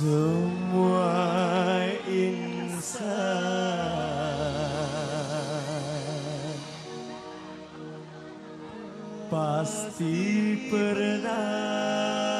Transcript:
Semua insan. Pasti pernah